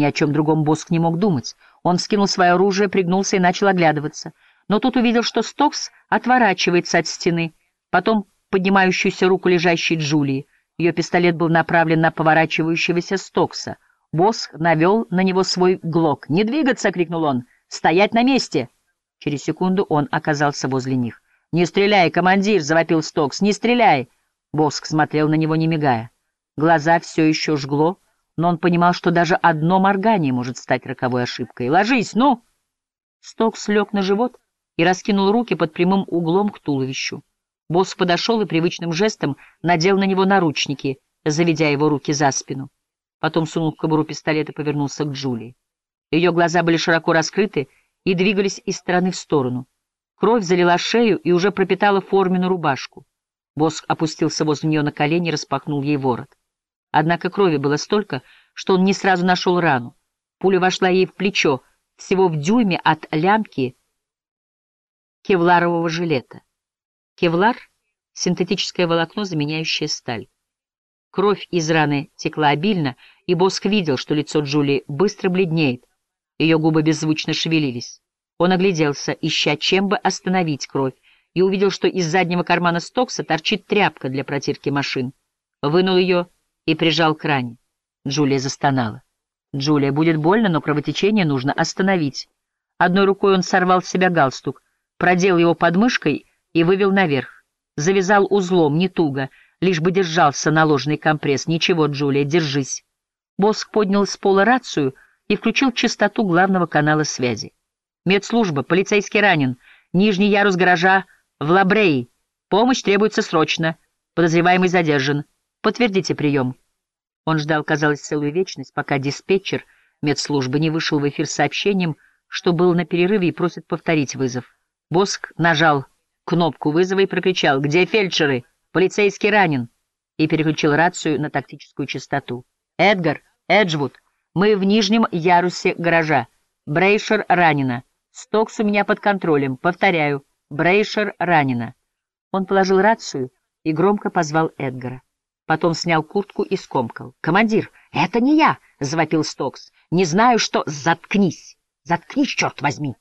Ни о чем другом Боск не мог думать. Он скинул свое оружие, пригнулся и начал оглядываться. Но тут увидел, что Стокс отворачивается от стены, потом поднимающуюся руку лежащей Джулии. Ее пистолет был направлен на поворачивающегося Стокса. Боск навел на него свой глок. «Не двигаться!» — крикнул он. «Стоять на месте!» Через секунду он оказался возле них. «Не стреляй, командир!» — завопил Стокс. «Не стреляй!» Боск смотрел на него, не мигая. Глаза все еще жгло, но он понимал, что даже одно моргание может стать роковой ошибкой. «Ложись, ну!» Стокс лег на живот и раскинул руки под прямым углом к туловищу. Босс подошел и привычным жестом надел на него наручники, заведя его руки за спину. Потом сунул в кобуру пистолет и повернулся к Джулии. Ее глаза были широко раскрыты и двигались из стороны в сторону. Кровь залила шею и уже пропитала форменную рубашку. Босс опустился возле нее на колени и распахнул ей ворот. Однако крови было столько, что он не сразу нашел рану. Пуля вошла ей в плечо, всего в дюйме от лямки кевларового жилета. Кевлар — синтетическое волокно, заменяющее сталь. Кровь из раны текла обильно, и Боск видел, что лицо Джулии быстро бледнеет. Ее губы беззвучно шевелились. Он огляделся, ища чем бы остановить кровь, и увидел, что из заднего кармана Стокса торчит тряпка для протирки машин. Вынул ее и прижал к ране. Джулия застонала. «Джулия, будет больно, но кровотечение нужно остановить». Одной рукой он сорвал с себя галстук, продел его подмышкой и вывел наверх. Завязал узлом, не туго, лишь бы держался наложенный компресс. «Ничего, Джулия, держись». Боск поднял с пола рацию и включил частоту главного канала связи. «Медслужба, полицейский ранен, нижний ярус гаража в Лабреи. Помощь требуется срочно. Подозреваемый задержан. Подтвердите прием». Он ждал, казалось, целую вечность, пока диспетчер медслужбы не вышел в эфир с сообщением, что был на перерыве и просит повторить вызов. Боск нажал кнопку вызова и прокричал «Где фельдшеры? Полицейский ранен!» и переключил рацию на тактическую частоту. «Эдгар, Эджвуд, мы в нижнем ярусе гаража. Брейшер ранена. Стокс у меня под контролем. Повторяю, Брейшер ранена». Он положил рацию и громко позвал Эдгара. Потом снял куртку и скомкал. «Командир, это не я!» — завопил Стокс. «Не знаю, что... Заткнись! Заткнись, черт возьми!»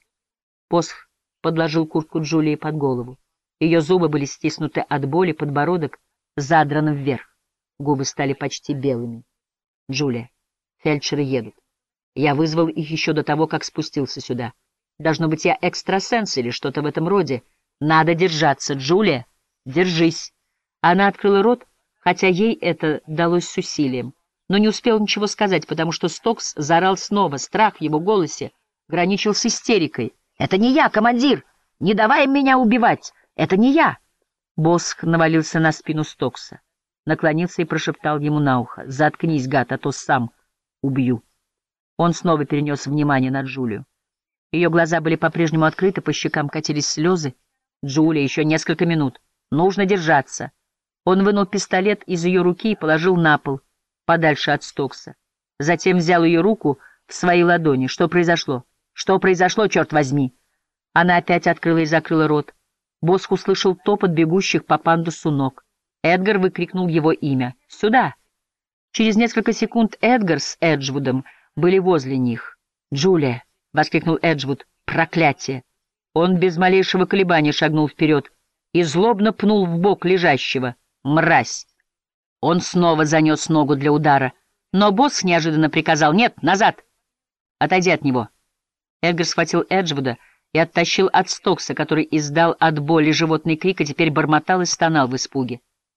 Посх подложил куртку Джулии под голову. Ее зубы были стиснуты от боли, подбородок задран вверх. Губы стали почти белыми. «Джулия, фельдшеры едут. Я вызвал их еще до того, как спустился сюда. Должно быть, я экстрасенс или что-то в этом роде. Надо держаться, Джулия, держись!» Она открыла рот, хотя ей это далось с усилием, но не успел ничего сказать, потому что Стокс заорал снова, страх в его голосе граничил с истерикой. «Это не я, командир! Не давай меня убивать! Это не я!» Босх навалился на спину Стокса, наклонился и прошептал ему на ухо. «Заткнись, гад, а то сам убью». Он снова перенес внимание на Джулию. Ее глаза были по-прежнему открыты, по щекам катились слезы. «Джулия, еще несколько минут. Нужно держаться». Он вынул пистолет из ее руки и положил на пол, подальше от Стокса. Затем взял ее руку в свои ладони. Что произошло? Что произошло, черт возьми? Она опять открыла и закрыла рот. Босх услышал топот бегущих по пандусу ног. Эдгар выкрикнул его имя. «Сюда!» Через несколько секунд Эдгар с Эджвудом были возле них. «Джулия!» — воскликнул Эджвуд. «Проклятие!» Он без малейшего колебания шагнул вперед и злобно пнул в бок лежащего. Мразь! Он снова занес ногу для удара, но босс неожиданно приказал «Нет, назад! Отойди от него!» Эдгар схватил Эджвуда и оттащил от Стокса, который издал от боли животный крик и теперь бормотал и стонал в испуге.